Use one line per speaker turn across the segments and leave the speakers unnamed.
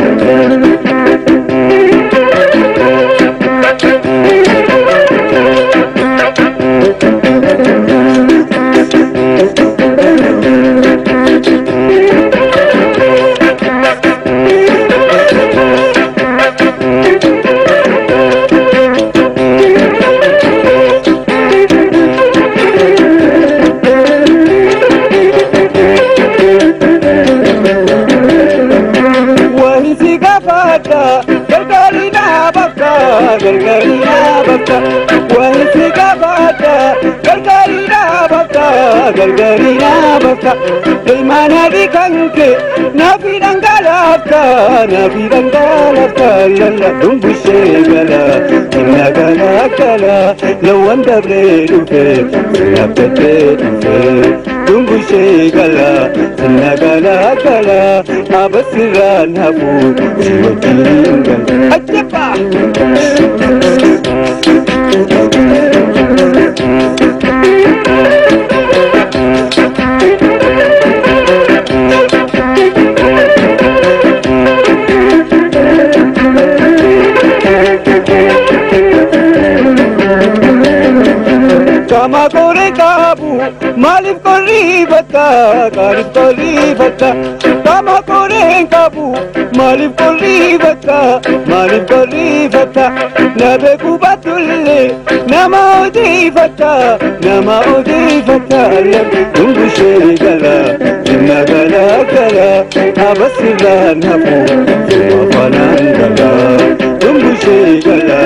Gargaari naa bakka wanti gaafadha gargaari naa bakka gargaari naa bakka ilmaan adii kan kee naafi dhangalaafta naafi dhangalaafta lalla dumbushee gala inna gala gala lawwan dabree dhufe sinabdatee dhufe dumbushee gala inna gala gala abasirraan hafu si kori bata karib kori bata Kama kore kabu malif kori bata malif kori bata Nabe kubatulle nama odi bata nama odi bata Dungu shegala inna gala gala abasira nafu wafanan gala Dungu shegala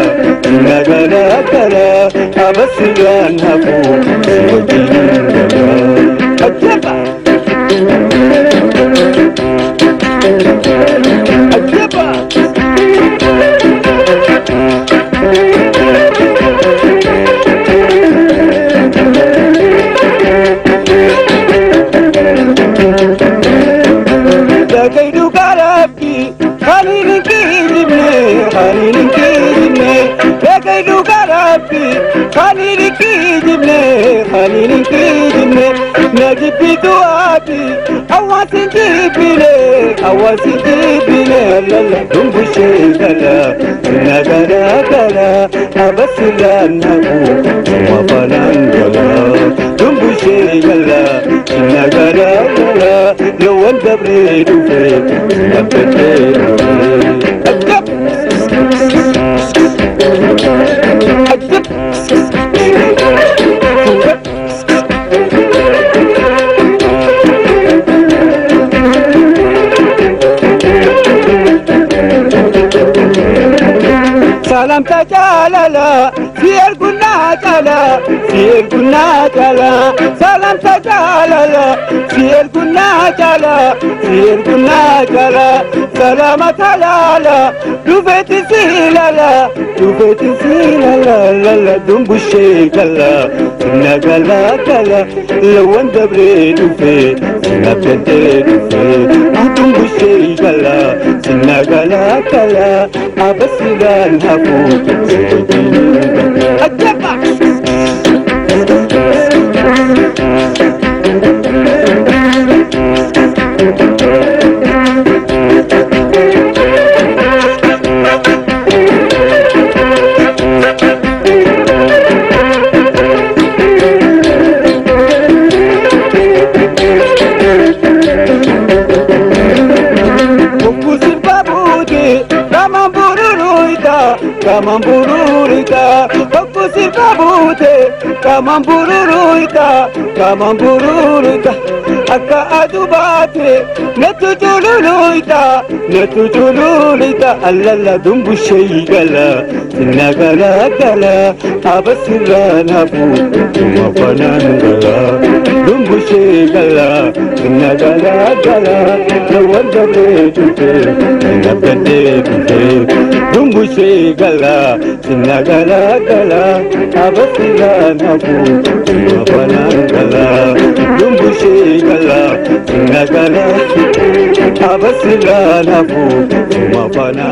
Dagaidu garabki Halinin kijibne Halinin kijibne Dagaidu garabki Halinin kijibne Halinin kijibne Najibitu abi Awasin jibine Awasin jibine Lala dumbushe gala Nagara gala Abasilan nabu Wapalan gala Dumbushe gala Nagara gala Lawan dabre dufe Nabete سير كنا جلا سلام تجالل سيركنا جلا سيركنا جلا سلام تلالا دوبت سيلالا دوبت لا لا دم بشي جلا سنا جلا جلا لو انت بريد في سنا في دم بشي جلا سنا جلا جلا أبسي جلا هبو 까만부르르이다 까만부르르이다 벚꽃이 가보대 까만부르르이다 까만부르르이다 Akka gala, sinna gala, abasirra nafu, mafanan gala. Dumbushei gala, sinna gala, abasirra nafu, mafanan